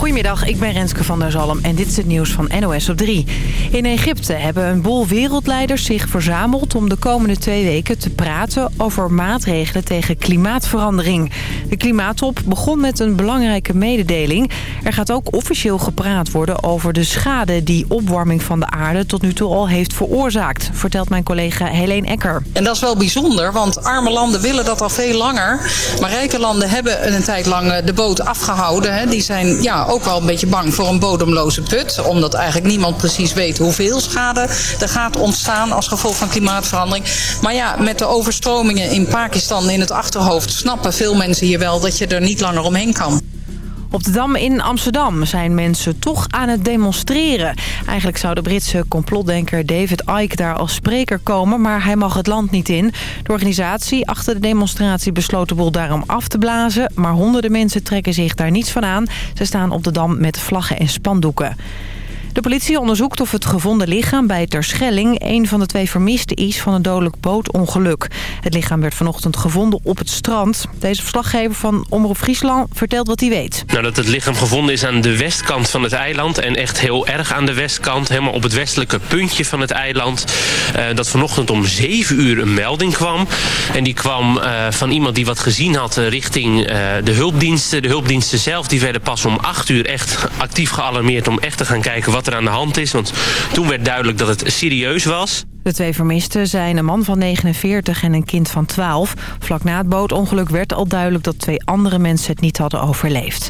Goedemiddag, ik ben Renske van der Zalm en dit is het nieuws van NOS op 3. In Egypte hebben een boel wereldleiders zich verzameld om de komende twee weken te praten over maatregelen tegen klimaatverandering. De klimaattop begon met een belangrijke mededeling. Er gaat ook officieel gepraat worden over de schade die opwarming van de aarde tot nu toe al heeft veroorzaakt, vertelt mijn collega Helene Ecker. En dat is wel bijzonder, want arme landen willen dat al veel langer. Maar rijke landen hebben een tijd lang eh, de boot afgehouden. Die zijn ja, ook wel een beetje bang voor een bodemloze put. Omdat eigenlijk niemand precies weet hoeveel schade er gaat ontstaan als gevolg van klimaatverandering. Maar ja, met de overstromingen in Pakistan in het achterhoofd snappen veel mensen hier wel dat je er niet langer omheen kan. Op de Dam in Amsterdam zijn mensen toch aan het demonstreren. Eigenlijk zou de Britse complotdenker David Icke daar als spreker komen... maar hij mag het land niet in. De organisatie achter de demonstratie besloot de boel daarom af te blazen... maar honderden mensen trekken zich daar niets van aan. Ze staan op de Dam met vlaggen en spandoeken. De politie onderzoekt of het gevonden lichaam bij Terschelling... een van de twee vermisten is van een dodelijk bootongeluk. Het lichaam werd vanochtend gevonden op het strand. Deze verslaggever van Omroep Friesland vertelt wat hij weet. Nou, dat het lichaam gevonden is aan de westkant van het eiland... en echt heel erg aan de westkant, helemaal op het westelijke puntje van het eiland. Uh, dat vanochtend om 7 uur een melding kwam. En die kwam uh, van iemand die wat gezien had uh, richting de hulpdiensten. De hulpdiensten zelf die werden pas om 8 uur echt actief gealarmeerd... om echt te gaan kijken wat er aan de hand is. Want toen werd duidelijk dat het serieus was. De twee vermisten zijn een man van 49 en een kind van 12. Vlak na het bootongeluk werd al duidelijk dat twee andere mensen het niet hadden overleefd.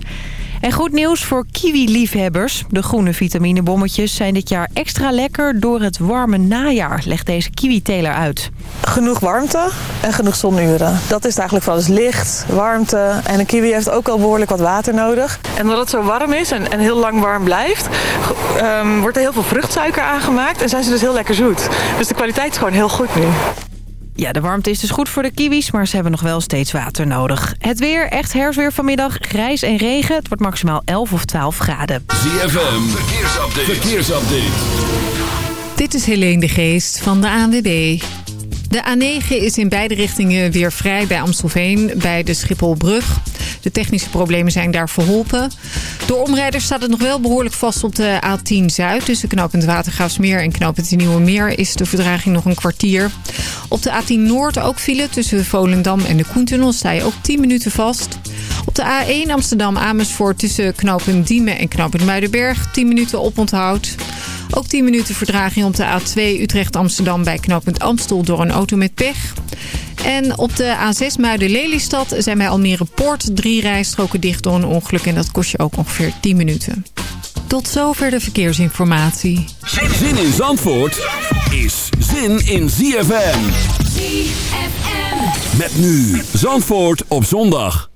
En goed nieuws voor kiwi-liefhebbers. De groene vitaminebommetjes zijn dit jaar extra lekker door het warme najaar, legt deze kiwi-teler uit. Genoeg warmte en genoeg zonuren. Dat is het eigenlijk vooral. Dus licht, warmte en een kiwi heeft ook al behoorlijk wat water nodig. En omdat het zo warm is en, en heel lang warm blijft, um, wordt er heel veel vruchtsuiker aangemaakt en zijn ze dus heel lekker zoet. Dus de kwaliteit is gewoon heel goed nu. Ja, de warmte is dus goed voor de kiwis, maar ze hebben nog wel steeds water nodig. Het weer, echt herfstweer vanmiddag, grijs en regen. Het wordt maximaal 11 of 12 graden. ZFM, verkeersupdate. verkeersupdate. Dit is Helene de Geest van de ANWB. De A9 is in beide richtingen weer vrij bij Amstelveen, bij de Schipholbrug. De technische problemen zijn daar verholpen. Door omrijders staat het nog wel behoorlijk vast op de A10 Zuid. Tussen knooppunt Watergraafsmeer en knooppunt Nieuwe Meer is de verdraging nog een kwartier. Op de A10 Noord ook file tussen Volendam en de Koentunnel sta je ook 10 minuten vast. Op de A1 Amsterdam-Amersfoort tussen knooppunt Diemen en knooppunt Muidenberg 10 minuten oponthoud. Ook 10 minuten verdraging op de A2 Utrecht-Amsterdam bij knooppunt Amstel door een auto met pech. En op de A6 Muiden-Lelystad zijn bij Almere Poort drie rijstroken dicht door een ongeluk. En dat kost je ook ongeveer 10 minuten. Tot zover de verkeersinformatie. Zin in Zandvoort is zin in ZFM. ZFM. Met nu Zandvoort op zondag.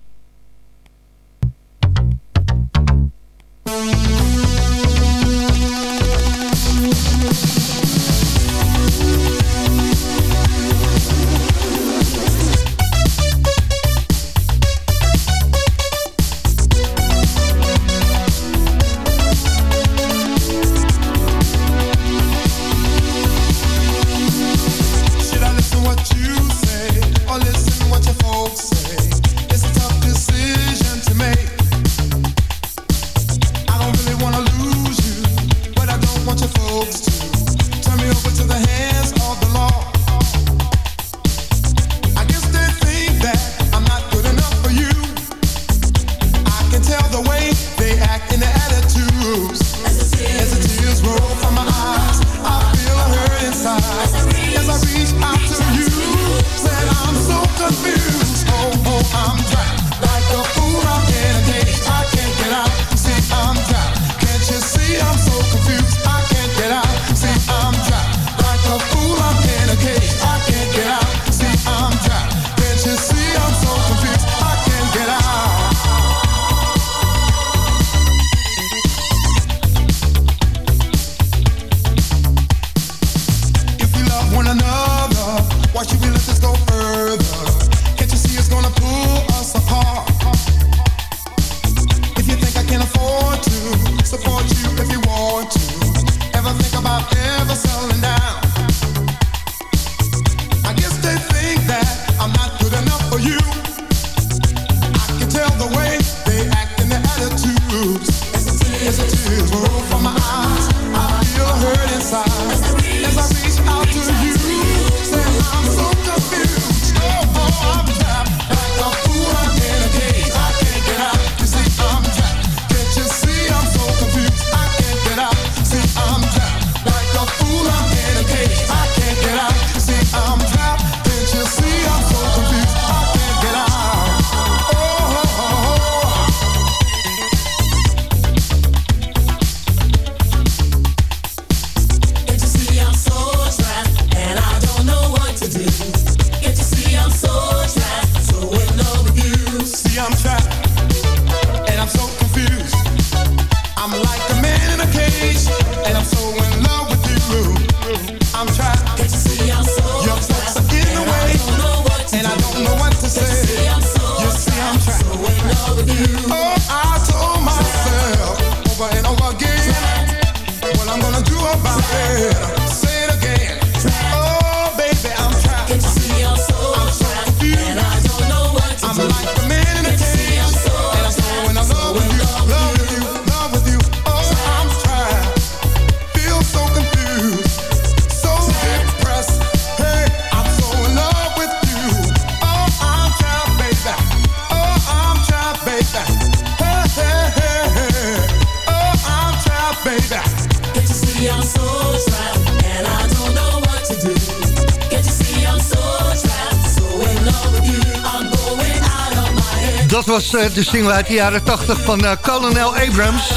De single uit de jaren 80 van Colonel Abrams.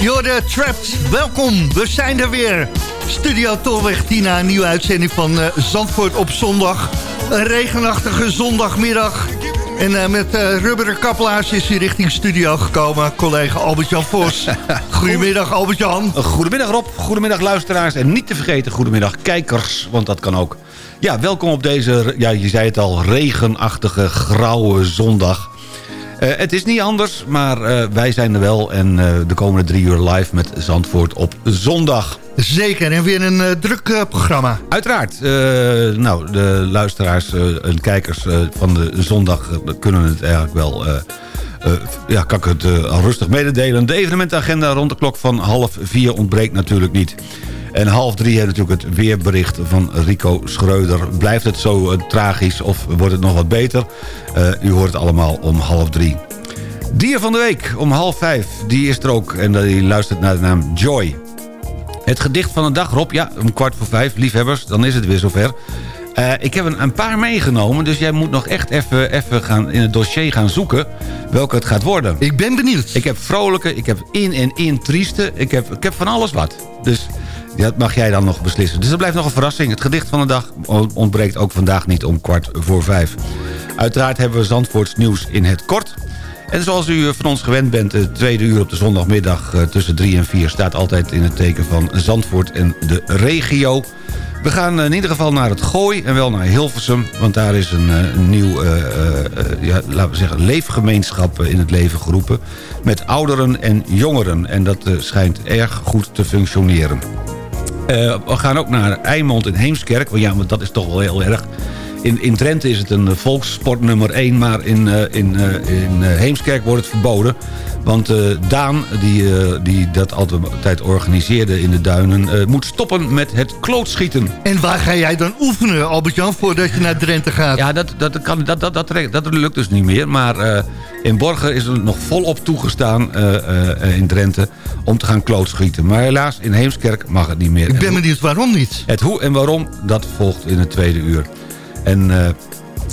Jorde Trapped, welkom, we zijn er weer. Studio Tolweg Tina, een nieuwe uitzending van Zandvoort op zondag. Een regenachtige zondagmiddag. En uh, met rubberen kaplaars is hij richting studio gekomen. Collega Albert-Jan Vos. Goedemiddag Albert-Jan. Goedemiddag Rob, goedemiddag luisteraars. En niet te vergeten, goedemiddag kijkers, want dat kan ook. Ja, welkom op deze, ja, je zei het al, regenachtige, grauwe zondag. Uh, het is niet anders, maar wij zijn er wel. En de komende drie uur live met Zandvoort op zondag. Zeker, en weer een uh, druk uh, programma. Uiteraard. Uh, nou, de luisteraars en kijkers van de zondag kunnen het eigenlijk wel... ja, kan ik het al rustig mededelen. De evenementagenda rond de klok van half vier ontbreekt natuurlijk niet. En half drie hebben natuurlijk het weerbericht van Rico Schreuder. Blijft het zo tragisch of wordt het nog wat beter? u hoort het allemaal om half drie. Dier van de week om half vijf, die is er ook. En die luistert naar de naam Joy. Het gedicht van de dag, Rob. Ja, om kwart voor vijf. Liefhebbers, dan is het weer zover. Uh, ik heb een, een, paar meegenomen, dus jij moet nog echt even, even gaan in het dossier gaan zoeken welke het gaat worden. Ik ben benieuwd. Ik heb vrolijke, ik heb in en in trieste, ik heb, ik heb van alles wat. Dus dat mag jij dan nog beslissen. Dus dat blijft nog een verrassing. Het gedicht van de dag ontbreekt ook vandaag niet om kwart voor vijf. Uiteraard hebben we Zandvoorts nieuws in het kort. En zoals u van ons gewend bent, het tweede uur op de zondagmiddag eh, tussen 3 en 4... staat altijd in het teken van Zandvoort en de regio. We gaan in ieder geval naar het Gooi en wel naar Hilversum... want daar is een, eh, een nieuw, ja, laten we zeggen, leefgemeenschap in het leven geroepen... met ouderen en jongeren. En dat schijnt erg goed te functioneren. We gaan ook naar Eimond in Heemskerk. Want ja, maar dat is toch wel heel erg in, in Drenthe is het een volkssport nummer 1, maar in, uh, in, uh, in Heemskerk wordt het verboden. Want Daan, die, die dat altijd organiseerde in de duinen... moet stoppen met het klootschieten. En waar ga jij dan oefenen, Albert-Jan, voordat je naar Drenthe gaat? Ja, dat, dat, kan, dat, dat, dat, dat lukt dus niet meer. Maar in Borgen is het nog volop toegestaan in Drenthe om te gaan klootschieten. Maar helaas, in Heemskerk mag het niet meer. Ik ben benieuwd waarom niet. Het hoe en waarom, dat volgt in het tweede uur. En uh,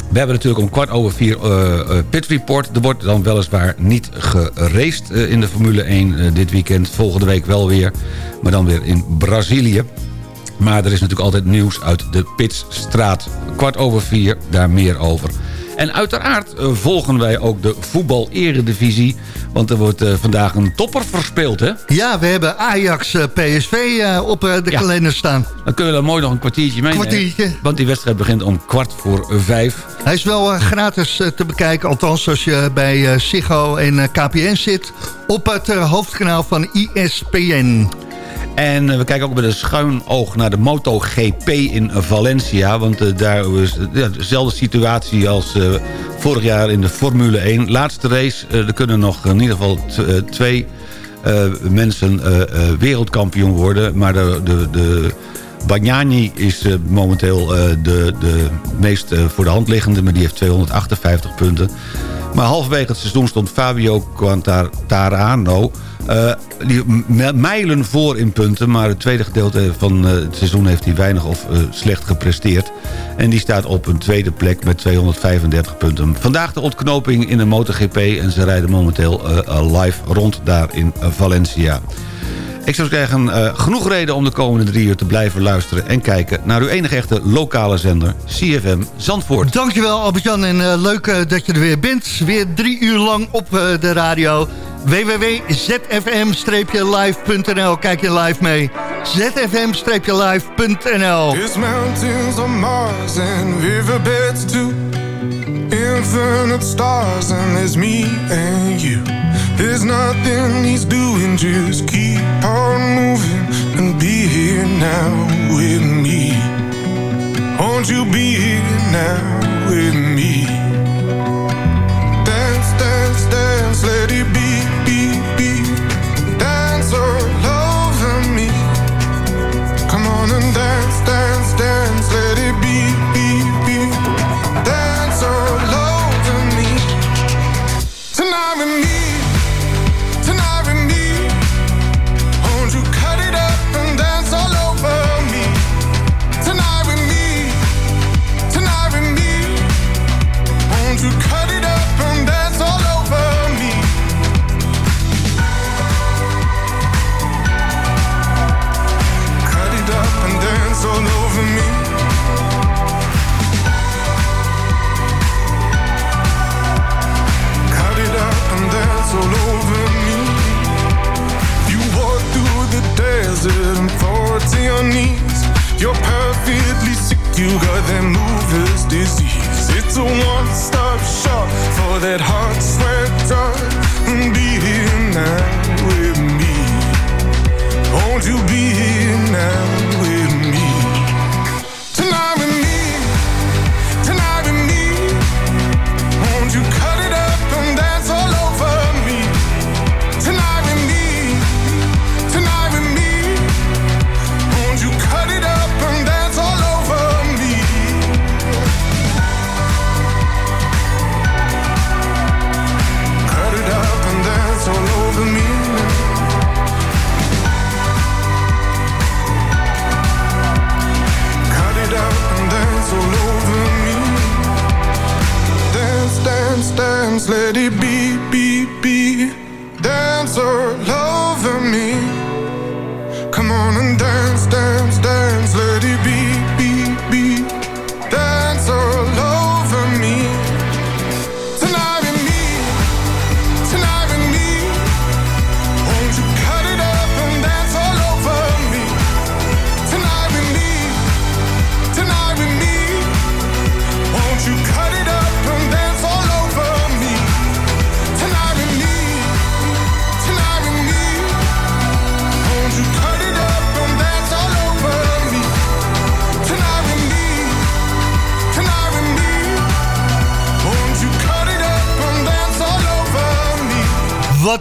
we hebben natuurlijk om kwart over vier uh, uh, Pit Report. Er wordt dan weliswaar niet geraced in de Formule 1 dit weekend. Volgende week wel weer, maar dan weer in Brazilië. Maar er is natuurlijk altijd nieuws uit de Pitstraat. Kwart over vier, daar meer over. En uiteraard volgen wij ook de voetbal-eredivisie want er wordt uh, vandaag een topper verspeeld, hè? Ja, we hebben Ajax-PSV eh, op de ja. kalender staan. Dan kunnen we dan mooi nog een kwartiertje mee. Kwartiertje. Want die wedstrijd begint om kwart voor vijf. Hij is wel gratis te bekijken. Althans, als je bij Ziggo en KPN zit. Op het hoofdkanaal van ISPN. En we kijken ook met een schuin oog naar de MotoGP in Valencia. Want daar is ja, dezelfde situatie als vorig jaar in de Formule 1. Laatste race, er kunnen nog in ieder geval twee mensen wereldkampioen worden. Maar de, de, de Bagnani is momenteel de, de meest voor de hand liggende... maar die heeft 258 punten. Maar halverwege het seizoen stond Fabio Quartararo uh, die mijlen voor in punten, maar het tweede gedeelte van uh, het seizoen heeft hij weinig of uh, slecht gepresteerd. En die staat op een tweede plek met 235 punten. Vandaag de ontknoping in de MotoGP en ze rijden momenteel live rond daar in Valencia. Ik zou zeggen, genoeg reden om de komende drie uur te blijven luisteren... en kijken naar uw enige echte lokale zender, CFM Zandvoort. Dankjewel Albert-Jan en leuk dat je er weer bent. Weer drie uur lang op de radio www.zfm-live.nl. Kijk je live mee. zfm-live.nl. There's mountains on Mars and riverbeds too. Infinite stars and there's me and you. There's nothing he's doing, just keep on moving and be here now with me. Won't you be here now with me?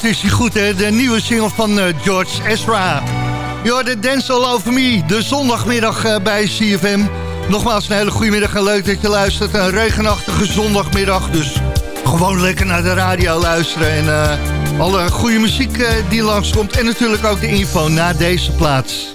is hij goed, hè? De nieuwe single van eh, George Ezra. You're the Dance All Over Me, de zondagmiddag eh, bij CFM. Nogmaals een hele goede middag en leuk dat je luistert. Een regenachtige zondagmiddag, dus gewoon lekker naar de radio luisteren. En eh, alle goede muziek die langskomt en natuurlijk ook de info na deze plaats.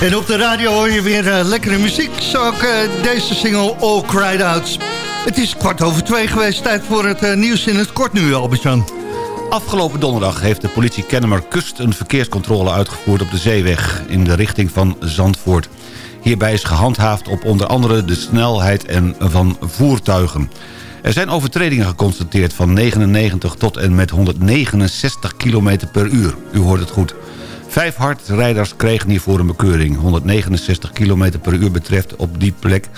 En op de radio hoor je weer uh, lekkere muziek. Zo ook uh, deze single All Cried Out. Het is kwart over twee geweest. Tijd voor het uh, nieuws in het kort nu, Albert-Jan. Afgelopen donderdag heeft de politie Kennemer Kust... een verkeerscontrole uitgevoerd op de zeeweg... in de richting van Zandvoort. Hierbij is gehandhaafd op onder andere de snelheid en van voertuigen. Er zijn overtredingen geconstateerd van 99 tot en met 169 km per uur. U hoort het goed. Vijf hardrijders kregen hiervoor een bekeuring. 169 km per uur betreft op die plek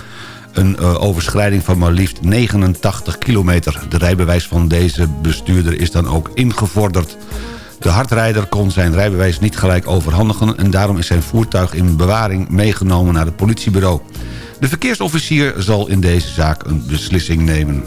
een uh, overschrijding van maar liefst 89 kilometer. De rijbewijs van deze bestuurder is dan ook ingevorderd. De hardrijder kon zijn rijbewijs niet gelijk overhandigen... en daarom is zijn voertuig in bewaring meegenomen naar het politiebureau. De verkeersofficier zal in deze zaak een beslissing nemen.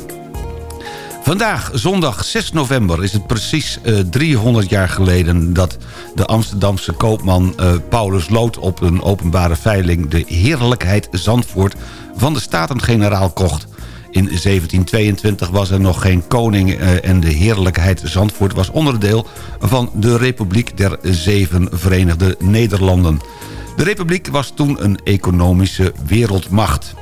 Vandaag, zondag 6 november, is het precies uh, 300 jaar geleden... dat de Amsterdamse koopman uh, Paulus Lood op een openbare veiling... de heerlijkheid Zandvoort van de Staten-Generaal kocht. In 1722 was er nog geen koning uh, en de heerlijkheid Zandvoort... was onderdeel van de Republiek der Zeven Verenigde Nederlanden. De Republiek was toen een economische wereldmacht.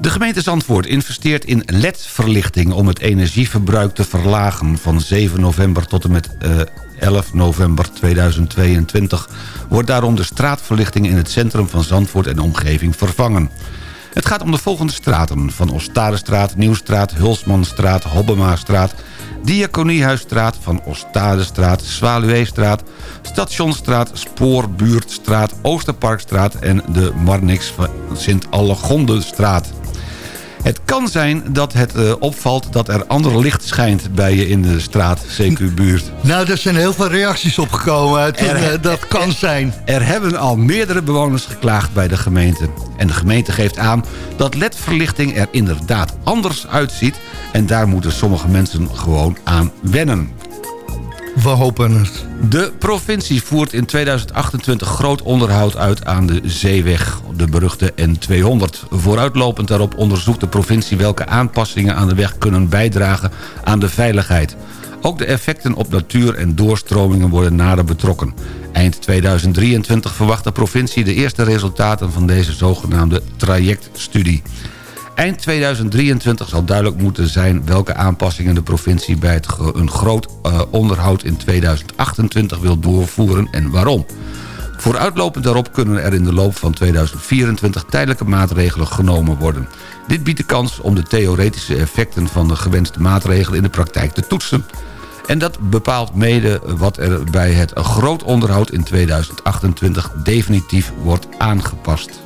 De gemeente Zandvoort investeert in LED-verlichting... om het energieverbruik te verlagen. Van 7 november tot en met uh, 11 november 2022... wordt daarom de straatverlichting in het centrum van Zandvoort en omgeving vervangen. Het gaat om de volgende straten. Van Oostadestraat, Nieuwstraat, Hulsmanstraat, Hobbemastraat... Diakoniehuisstraat, Van Oostadestraat, Zwaluweestraat... Stationstraat, Spoorbuurtstraat, Oosterparkstraat... en de Marnix van Sint-Allegondenstraat. Het kan zijn dat het uh, opvalt dat er ander licht schijnt bij je in de straat, CQ-buurt. Nou, er zijn heel veel reacties opgekomen. Toen, er, uh, dat kan zijn. Er hebben al meerdere bewoners geklaagd bij de gemeente. En de gemeente geeft aan dat ledverlichting er inderdaad anders uitziet... en daar moeten sommige mensen gewoon aan wennen. We hopen het. De provincie voert in 2028 groot onderhoud uit aan de zeeweg, de beruchte N200. Vooruitlopend daarop onderzoekt de provincie welke aanpassingen aan de weg kunnen bijdragen aan de veiligheid. Ook de effecten op natuur en doorstromingen worden nader betrokken. Eind 2023 verwacht de provincie de eerste resultaten van deze zogenaamde trajectstudie. Eind 2023 zal duidelijk moeten zijn welke aanpassingen de provincie bij het een groot uh, onderhoud in 2028 wil doorvoeren en waarom. Vooruitlopend daarop kunnen er in de loop van 2024 tijdelijke maatregelen genomen worden. Dit biedt de kans om de theoretische effecten van de gewenste maatregelen in de praktijk te toetsen. En dat bepaalt mede wat er bij het groot onderhoud in 2028 definitief wordt aangepast.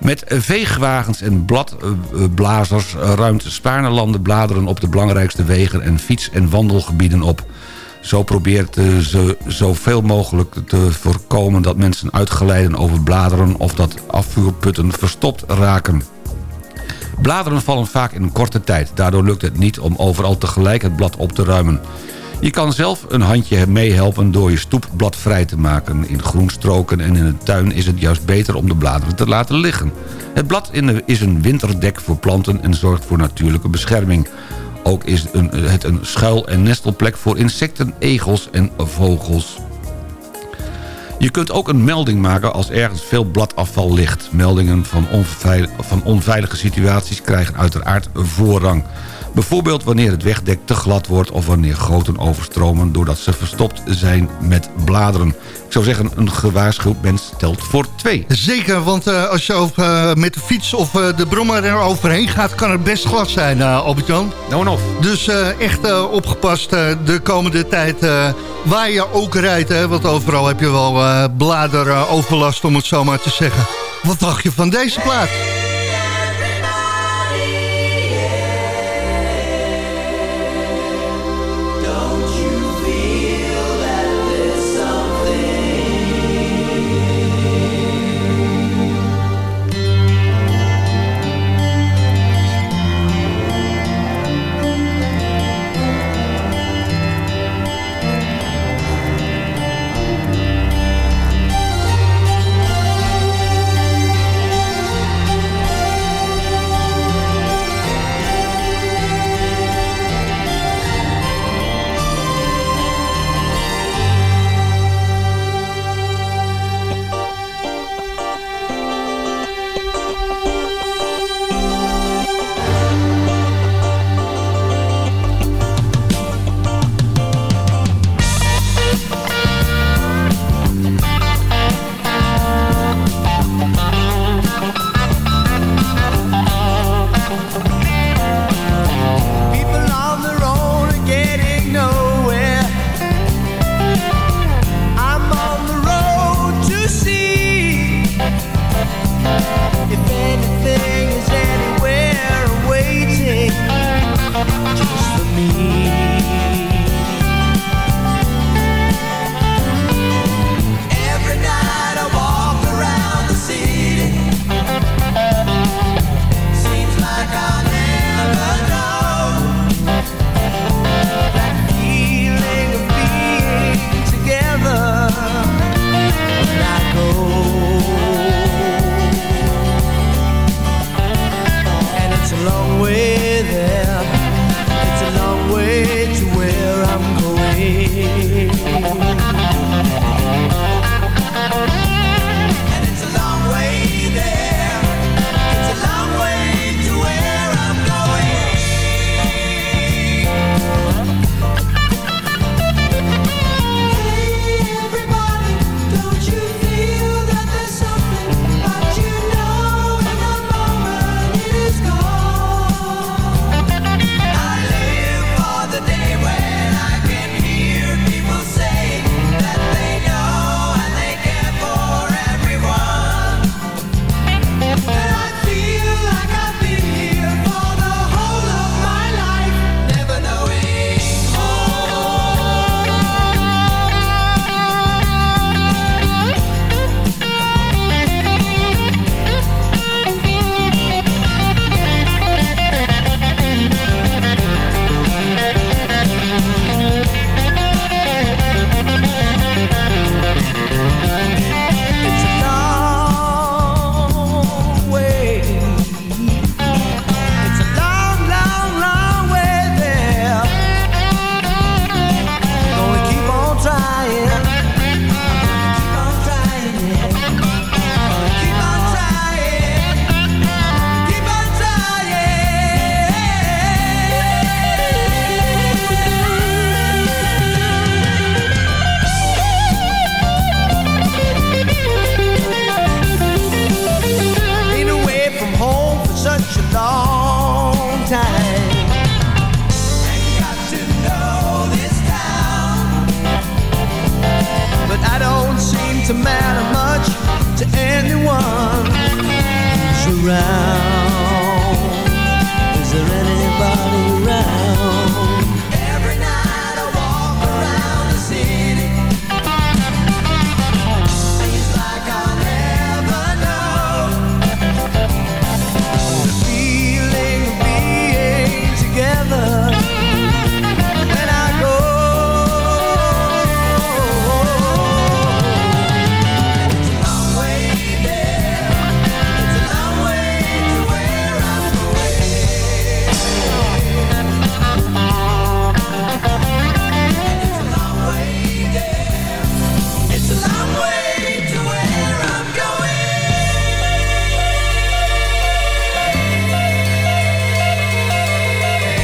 Met veegwagens en bladblazers ruimt Spaarnelanden bladeren op de belangrijkste wegen en fiets- en wandelgebieden op. Zo probeert ze zoveel mogelijk te voorkomen dat mensen uitgeleiden over bladeren of dat afvuurputten verstopt raken. Bladeren vallen vaak in korte tijd. Daardoor lukt het niet om overal tegelijk het blad op te ruimen. Je kan zelf een handje meehelpen door je stoep bladvrij te maken. In groenstroken en in de tuin is het juist beter om de bladeren te laten liggen. Het blad is een winterdek voor planten en zorgt voor natuurlijke bescherming. Ook is het een schuil- en nestelplek voor insecten, egels en vogels. Je kunt ook een melding maken als ergens veel bladafval ligt. Meldingen van onveilige situaties krijgen uiteraard voorrang. Bijvoorbeeld wanneer het wegdek te glad wordt... of wanneer goten overstromen doordat ze verstopt zijn met bladeren. Ik zou zeggen, een gewaarschuwd mens telt voor twee. Zeker, want uh, als je uh, met de fiets of uh, de brommer er overheen gaat... kan het best glad zijn, Albert-Jan. Nou en of. Dus echt opgepast de komende tijd waar je ook rijdt. Hè, want overal heb je wel bladeroverlast, om het zo maar te zeggen. Wat dacht je van deze plaat?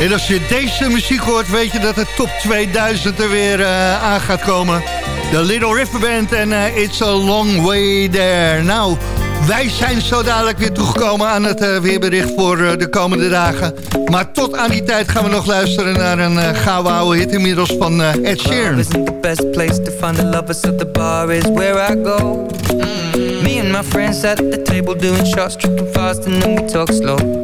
En als je deze muziek hoort, weet je dat de top 2000 er weer eh, aan gaat komen. De Little River Band en eh, It's a Long Way There. Nou, wij zijn zo dadelijk weer toegekomen aan het eh, weerbericht voor de komende dagen. Maar tot aan die tijd gaan we nog luisteren naar een uh, gouden oude hit inmiddels van Ed Sheeran. the best place to find the the bar is where I go. Me and my friends at the table doing shots, fast.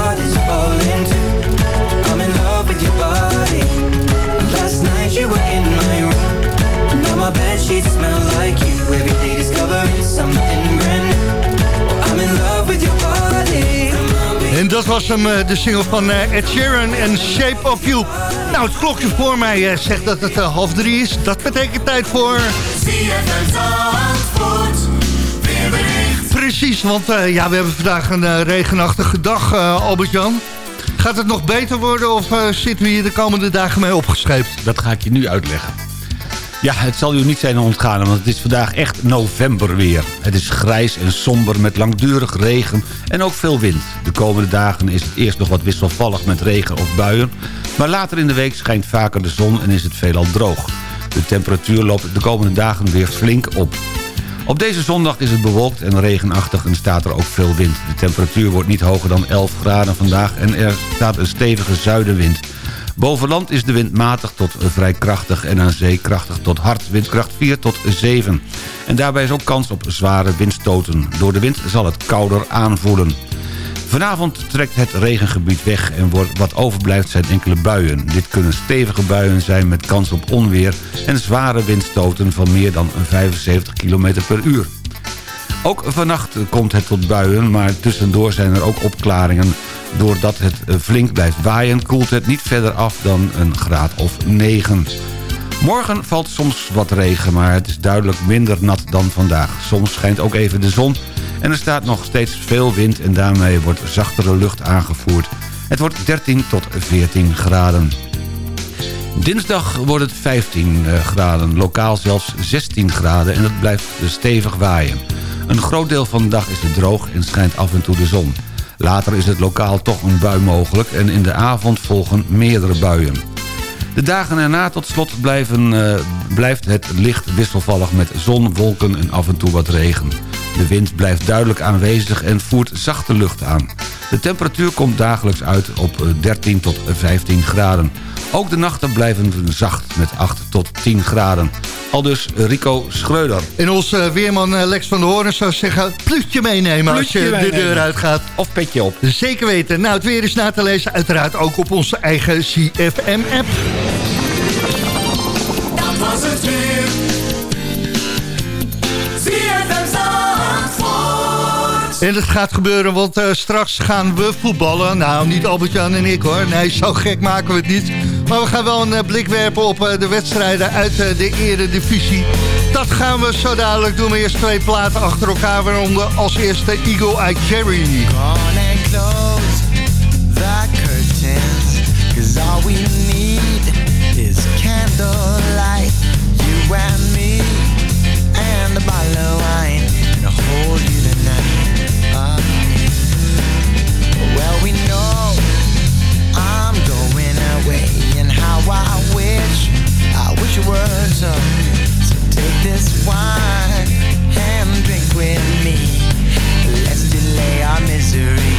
bed sheets smell like you. Every day discovering something brand new. Well, I'm in love with your body. En dat was hem, eh, de single van eh, Ed Sheeran en Shape of You. Nou, het klokje voor mij eh, zegt dat het half drie is. Dat betekent tijd voor... Precies, want eh, ja, we hebben vandaag een regenachtige dag, eh, Albert-Jan. Gaat het nog beter worden of zitten we hier de komende dagen mee opgescheept? Dat ga ik je nu uitleggen. Ja, het zal u niet zijn ontgaan, want het is vandaag echt november weer. Het is grijs en somber met langdurig regen en ook veel wind. De komende dagen is het eerst nog wat wisselvallig met regen of buien... maar later in de week schijnt vaker de zon en is het veelal droog. De temperatuur loopt de komende dagen weer flink op. Op deze zondag is het bewolkt en regenachtig en staat er ook veel wind. De temperatuur wordt niet hoger dan 11 graden vandaag en er staat een stevige zuidenwind. Boven land is de wind matig tot vrij krachtig en aan zee krachtig tot hard. Windkracht 4 tot 7. En daarbij is ook kans op zware windstoten. Door de wind zal het kouder aanvoelen. Vanavond trekt het regengebied weg en wat overblijft zijn enkele buien. Dit kunnen stevige buien zijn met kans op onweer... en zware windstoten van meer dan 75 km per uur. Ook vannacht komt het tot buien, maar tussendoor zijn er ook opklaringen. Doordat het eh, flink blijft waaien, koelt het niet verder af dan een graad of 9. Morgen valt soms wat regen, maar het is duidelijk minder nat dan vandaag. Soms schijnt ook even de zon en er staat nog steeds veel wind... en daarmee wordt zachtere lucht aangevoerd. Het wordt 13 tot 14 graden. Dinsdag wordt het 15 eh, graden, lokaal zelfs 16 graden... en het blijft stevig waaien. Een groot deel van de dag is het droog en schijnt af en toe de zon. Later is het lokaal toch een bui mogelijk... en in de avond volgen meerdere buien. De dagen erna tot slot uh, blijft het licht wisselvallig met zon, wolken en af en toe wat regen. De wind blijft duidelijk aanwezig en voert zachte lucht aan. De temperatuur komt dagelijks uit op 13 tot 15 graden. Ook de nachten blijven zacht met 8 tot 10 graden. Al dus Rico Schreuder. En onze weerman eh, Lex van der Hoorn zou zeggen... pluutje meenemen als je de deur uitgaat. Of petje op. Zeker weten. Nou, het weer is na te lezen uiteraard ook op onze eigen CFM-app. Dat was het weer. En het gaat gebeuren, want uh, straks gaan we voetballen. Nou, niet Albert-Jan en ik hoor. Nee, zo gek maken we het niet. Maar we gaan wel een uh, blik werpen op uh, de wedstrijden uit de eredivisie. Dat gaan we zo dadelijk doen. Eerst twee platen achter elkaar, waaronder als eerste Eagle Eye Cherry. So. Take this wine and drink with me. Let's delay our misery.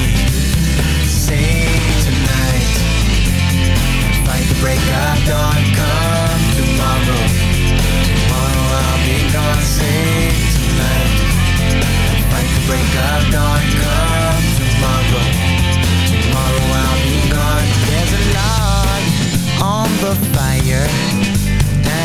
Tonight, fight the break of dawn. Come tomorrow, tomorrow I'll be gone. Tonight, fight the break of dawn. Come tomorrow tomorrow I'll be gone. There's a log on the fire,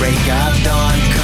Break of dawn.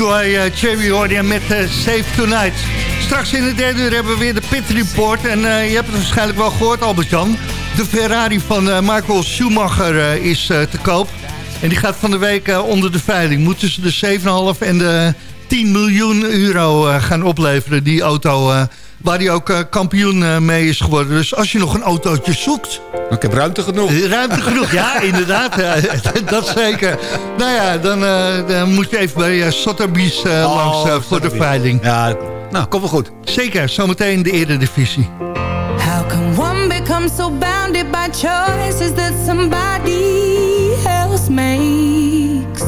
Eagle Cherry Order met uh, Save Tonight. Straks in de derde uur hebben we weer de Pit Report. En uh, je hebt het waarschijnlijk wel gehoord, Albert-Jan. De Ferrari van Michael Schumacher is te koop. En die gaat van de week onder de veiling. Moet tussen de 7,5 en de 10 miljoen euro gaan opleveren, die auto... waar hij ook kampioen mee is geworden. Dus als je nog een autootje zoekt... Ik heb ruimte genoeg. Ruimte genoeg, ja, inderdaad. dat zeker. Nou ja, dan, uh, dan moet je even bij uh, Sotheby's uh, oh, langs uh, voor de veiling. Ja, nou, komt wel goed. Zeker, zometeen de eredivisie. How can one become so bounded by choices that somebody else makes?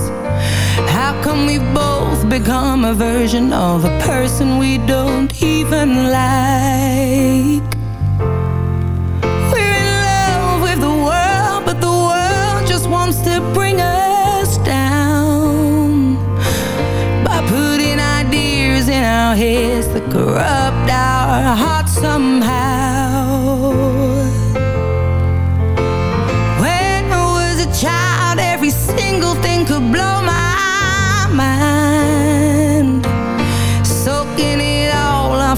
How can we become a version of a person we don't even like? We're in love with the world, but the world just wants to bring us down by putting ideas in our heads that corrupt our hearts somehow. When I was a child, every single thing could blow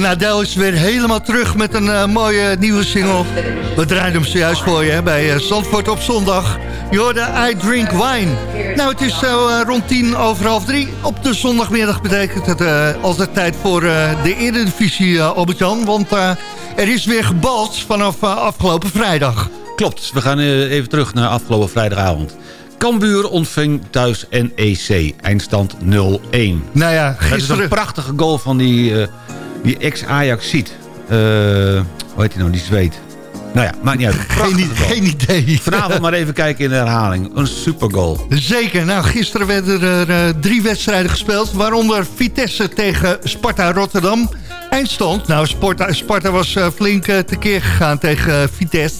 En Adele is weer helemaal terug met een eh, mooie nieuwe single. We draaien hem zojuist voor je hè, bij uh, Zandvoort op zondag. Je hoorde I Drink Wine. Nou, het is zo uh, rond tien over half drie. Op de zondagmiddag betekent het altijd tijd voor de Eredivisie, Albert-Jan. Want er is weer gebald vanaf afgelopen vrijdag. Klopt, we gaan even terug naar afgelopen vrijdagavond. Cambuur ontving thuis NEC. Eindstand 0-1. Nou ja, gisteren... Dat is een prachtige goal van die, die ex-Ajax-ziet. Uh, hoe heet hij nou, die zweet. Nou ja, maakt niet uit. Geen, geen, idee. Vanavond maar even kijken in de herhaling. Een supergoal. Zeker. Nou, gisteren werden er uh, drie wedstrijden gespeeld. Waaronder Vitesse tegen Sparta Rotterdam. Eindstand. Nou, Sparta, Sparta was uh, flink uh, tekeer gegaan tegen Vitesse.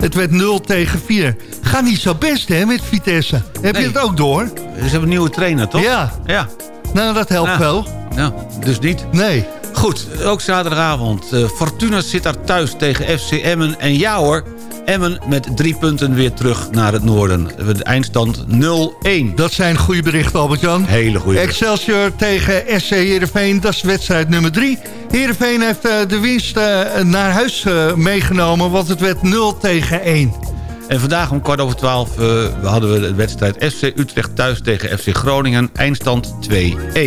Het werd 0 tegen 4. Gaat niet zo best hè, met Vitesse. Heb Nee. je het ook door? Ze hebben een nieuwe trainer, toch? Ja. Ja. Nou, dat helpt wel. Ja, dus niet. Nee. Goed, ook zaterdagavond. Eh, Fortuna zit daar thuis tegen FC Emmen. En ja hoor, Emmen met drie punten weer terug naar het noorden. De eindstand 0-1. Dat zijn goede berichten, Albert-Jan. Hele goede berichten. Excelsior tegen SC Heerenveen, dat is wedstrijd nummer 3. Heerenveen heeft eh, de winst eh, naar huis meegenomen, want het werd 0 tegen 1. En vandaag om kwart over twaalf eh, hadden we de wedstrijd FC Utrecht thuis tegen FC Groningen. Eindstand 2-1.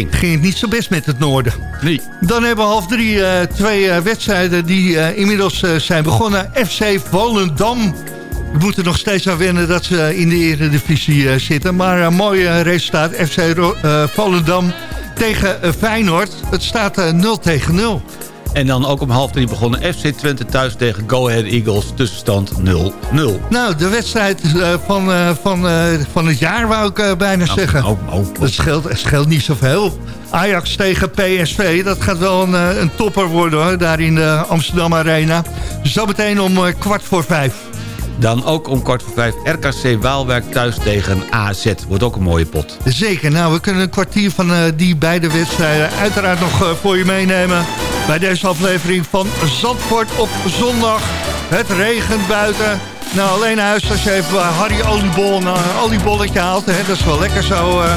Ging het niet zo best met het noorden. Nee. Dan hebben we half drie eh, twee eh, wedstrijden die inmiddels zijn begonnen. FC Volendam. We moeten nog steeds aan wennen dat ze in de eredivisie zitten. Maar een mooi resultaat. FC Volendam tegen Feyenoord. Het staat eh, 0 tegen 0. En dan ook om half drie begonnen FC Twente thuis tegen Go Ahead Eagles. Tussenstand 0-0. Nou, de wedstrijd eh, van, eh, van, eh, van het jaar wou ik bijna zeggen. Oh, oh, oh. Dat scheelt, scheelt niet zoveel. Ajax tegen PSV, dat gaat wel een, een topper worden hoor, daar in de Amsterdam Arena. Zometeen om eh, kwart voor vijf. Dan ook om kwart voor vijf RKC Waalwijk thuis tegen AZ. Wordt ook een mooie pot. Zeker, nou we kunnen een kwartier van die beide wedstrijden uiteraard nog voor je meenemen. Bij deze aflevering van Zandvoort op zondag. Het regent buiten. Nou, alleen huis als je even Harry Oliebol een eh, oliebolletje haalt. Hè, dat is wel lekker zo eh,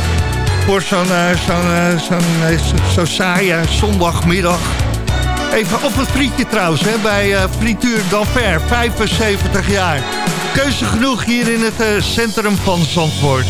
voor zo'n eh, zo'n eh, zo- saaie zondagmiddag. Even op een frietje trouwens, bij Frituur Danver, 75 jaar. Keuze genoeg hier in het centrum van Zandvoort.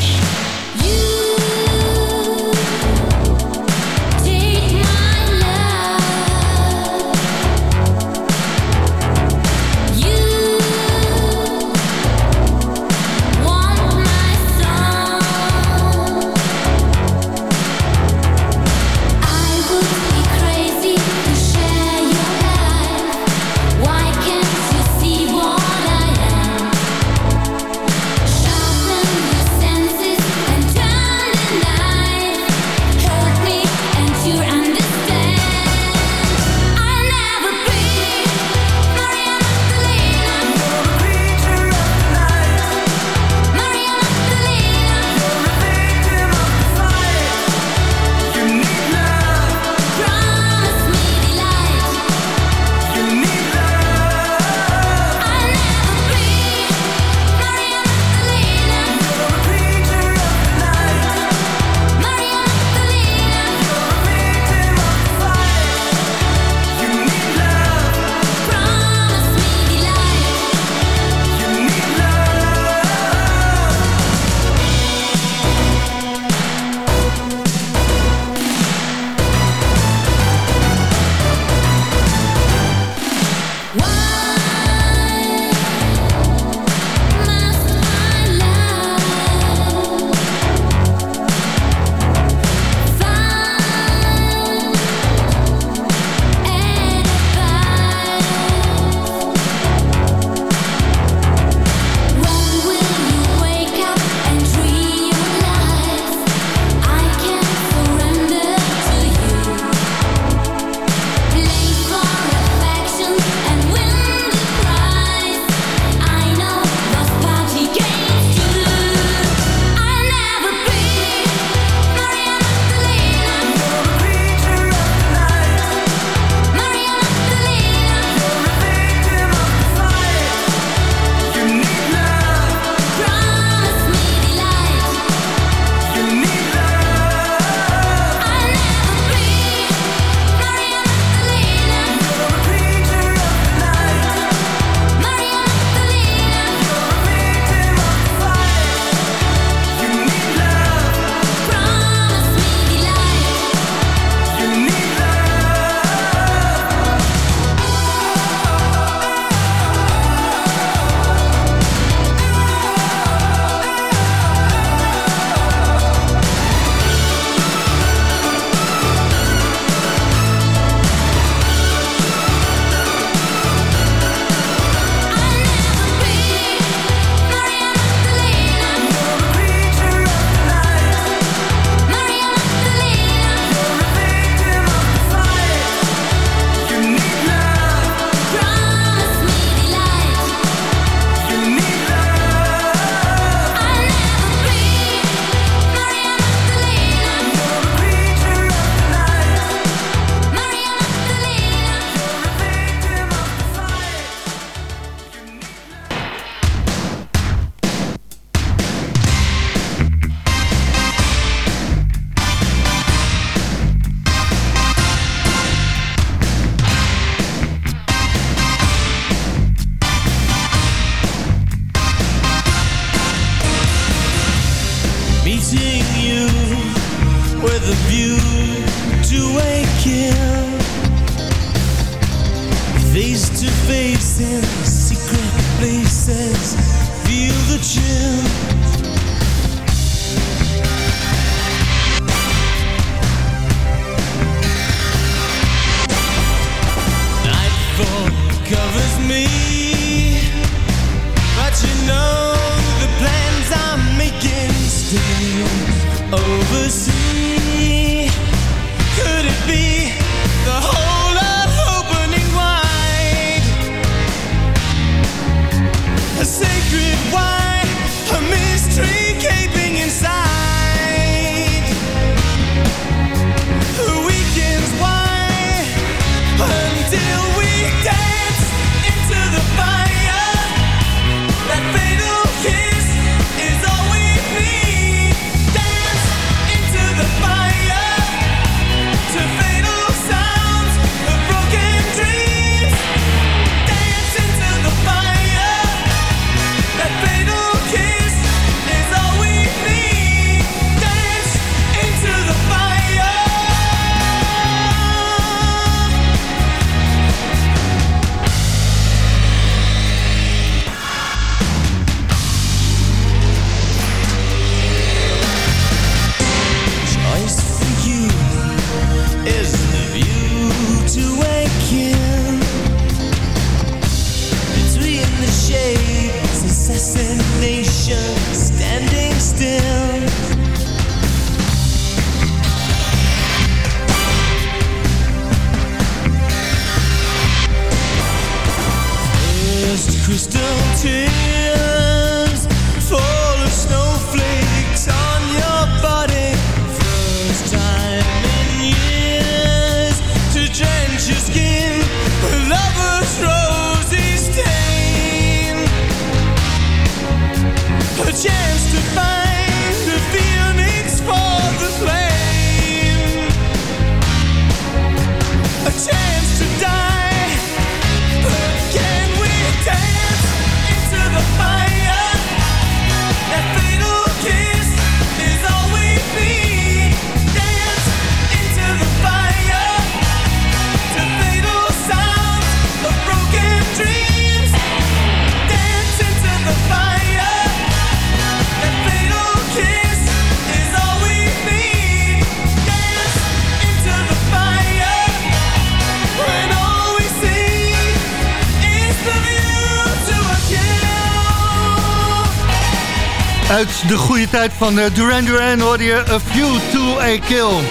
Uit de goede tijd van eh, Duran Duran hoorde je A View to a Kill.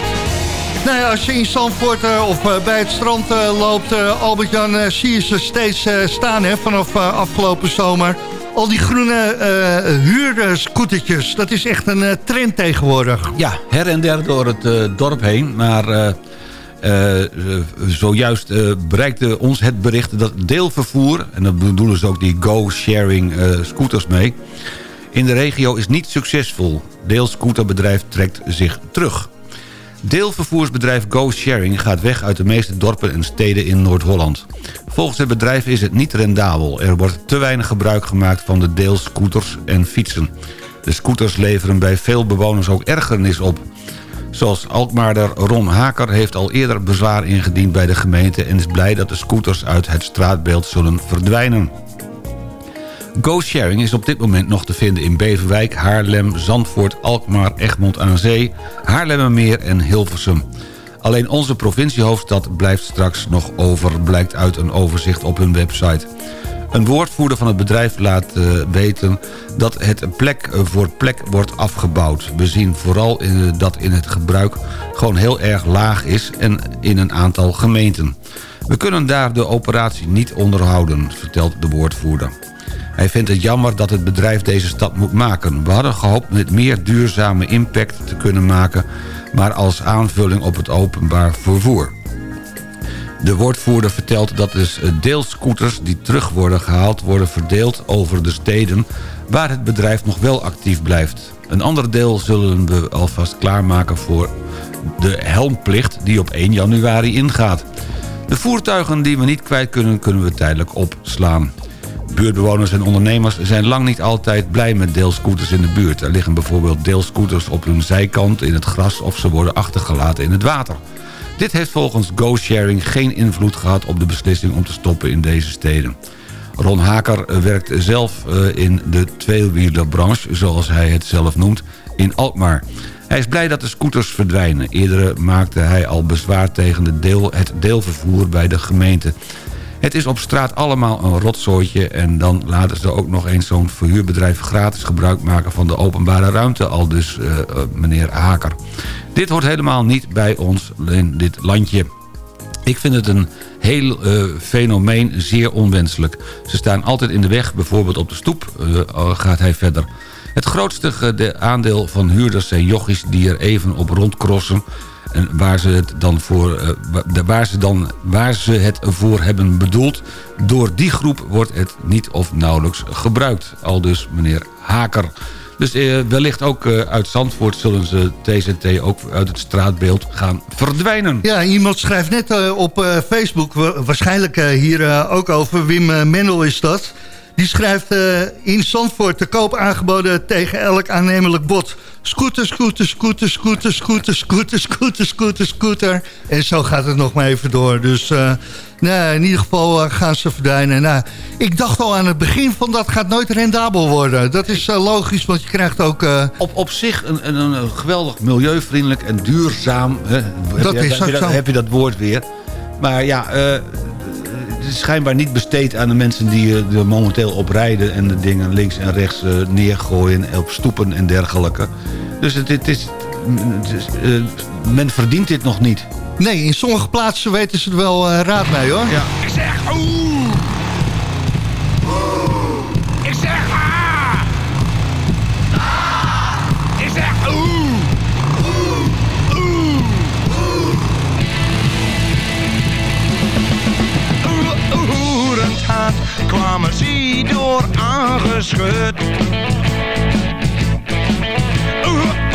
Nou ja, als je in Zandvoort eh, of eh, bij het strand loopt, Albert-Jan, zie je ze steeds staan hè, vanaf afgelopen zomer. Al die groene huurscootertjes, dat is echt een trend tegenwoordig. Ja, her en der door het dorp heen. Maar zojuist bereikte ons het bericht dat deelvervoer... en dan bedoelen ze ook die go-sharing scooters mee... in de regio is niet succesvol. Deelscooterbedrijf trekt zich terug. Deelvervoersbedrijf Go Sharing gaat weg uit de meeste dorpen en steden in Noord-Holland. Volgens het bedrijf is het niet rendabel. Er wordt te weinig gebruik gemaakt van de deelscooters en fietsen. De scooters leveren bij veel bewoners ook ergernis op. Zoals Alkmaarder Ron Haker heeft al eerder bezwaar ingediend bij de gemeente... en is blij dat de scooters uit het straatbeeld zullen verdwijnen. Go-sharing is op dit moment nog te vinden in Beverwijk, Haarlem, Zandvoort, Alkmaar, Egmond aan Zee, Haarlemmermeer en Hilversum. Alleen onze provinciehoofdstad blijft straks nog over, blijkt uit een overzicht op hun website. Een woordvoerder van het bedrijf laat eh, weten dat het plek voor plek wordt afgebouwd. We zien vooral in, dat in het gebruik gewoon heel erg laag is en in een aantal gemeenten. We kunnen daar de operatie niet onderhouden, vertelt de woordvoerder. Hij vindt het jammer dat het bedrijf deze stap moet maken. We hadden gehoopt met meer duurzame impact te kunnen maken... maar als aanvulling op het openbaar vervoer. De woordvoerder vertelt dat dus deelscooters die terug worden gehaald... worden verdeeld over de steden waar het bedrijf nog wel actief blijft. Een ander deel zullen we alvast klaarmaken voor de helmplicht die op 1 januari ingaat. De voertuigen die we niet kwijt kunnen, kunnen we tijdelijk opslaan. Buurtbewoners en ondernemers zijn lang niet altijd blij met deelscooters in de buurt. Er liggen bijvoorbeeld deelscooters op hun zijkant in het gras... of ze worden achtergelaten in het water. Dit heeft volgens GoSharing geen invloed gehad op de beslissing om te stoppen in deze steden. Ron Haker werkt zelf eh, in de tweewielerbranche, zoals hij het zelf noemt, in Alkmaar. Hij is blij dat de scooters verdwijnen. Eerder maakte hij al bezwaar tegen de deel, het deelvervoer bij de gemeente. Het is op straat allemaal een rotzooitje... en dan laten ze ook nog eens zo'n verhuurbedrijf gratis gebruik maken... van de openbare ruimte, al dus uh, meneer Haker. Dit hoort helemaal niet bij ons in dit landje. Ik vind het een heel uh, fenomeen zeer onwenselijk. Ze staan altijd in de weg, bijvoorbeeld op de stoep, gaat hij verder. Het grootste de aandeel van huurders zijn jochies die er even op rondcrossen... En waar ze het dan voor, uh, waar ze dan, waar ze het voor hebben bedoeld. Door die groep wordt het niet of nauwelijks gebruikt. Al dus meneer Haker. Dus uh, wellicht ook uh, uit Zandvoort zullen ze TZT ook uit het straatbeeld gaan verdwijnen. Ja, iemand schrijft net op Facebook, waarschijnlijk hier ook over, Wim Mendel is dat. Die schrijft in Zandvoort te koop aangeboden tegen elk aannemelijk bod. Scooter, scooter, scooter, scooter, scooter, scooter, scooter, scooter, scooter. En zo gaat het nog maar even door. Dus uh, nou, in ieder geval uh, gaan ze verdwijnen. Nou, ik dacht al aan het begin van dat gaat nooit rendabel worden. Dat is logisch, want je krijgt ook... Op, op zich een, een, een, geweldig milieuvriendelijk en duurzaam... Hè, dat heb, is heb, je, zo. heb je dat woord weer. Maar ja, is schijnbaar niet besteed aan de mensen die eh, er momenteel op rijden... en de dingen links en rechts eh, neergooien op stoepen en dergelijke. Dus het, het is, het is, eh, men verdient dit nog niet. Nee, in sommige plaatsen weten ze er wel raad mee hoor. Ja. Kwamen ze door aangeschud.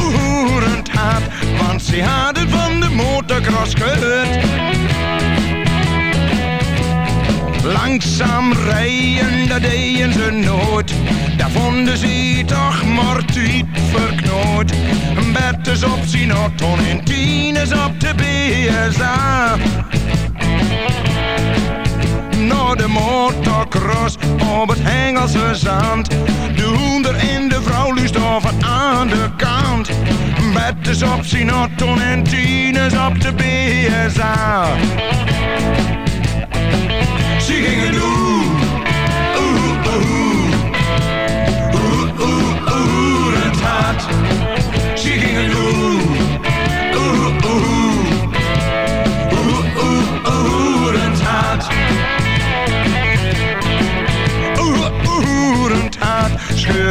Oerend haat, want ze hadden van de motocross gehoord. Langzaam rijden, dat deden ze nooit. Daar vonden ze toch maar verknoot. Betters op zijn auto en tieners op de BSA. Naar de motocross op het Hengelse zand. De hoender en de vrouw lust over aan de kant. Betters op zijn auto en tieners op de BSA. Ze gingen oeh,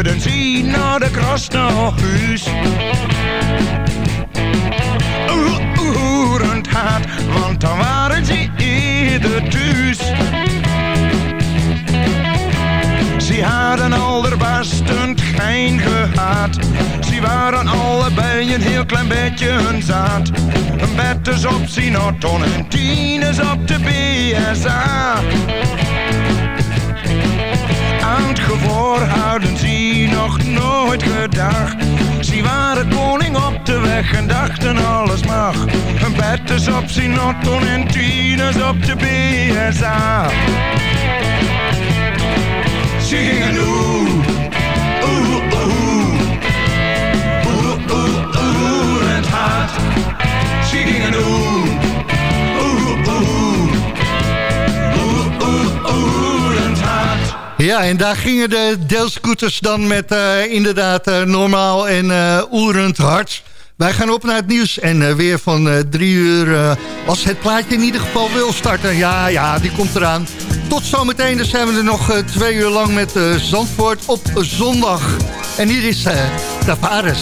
Scheurden ze naar de kras naar huis. Want dan waren ze eerder thuis. Ze hadden allerbestend geen gehad. Ze waren allebei een heel klein beetje zaad. Een bed is op zijn auto en tien is op de BSA. Het gevoor hadden ze nog nooit gedacht. Ze waren koning op de weg en dachten alles mag. Een bed is op zijn auto en tien is op de BSA. Ze gingen oeh, oeh, oeh, oeh, oeh, oeh, het hart. Ze gingen oeh, Ja, en daar gingen de deelscooters dan met eh, inderdaad eh, normaal en eh, oerend hard. Wij gaan op naar het nieuws en weer van drie uur. als het plaatje in ieder geval wil starten. Ja, ja, die komt eraan. Tot zometeen, dan zijn we er nog twee uur lang met Zandvoort op zondag. En hier is uh, Tavares.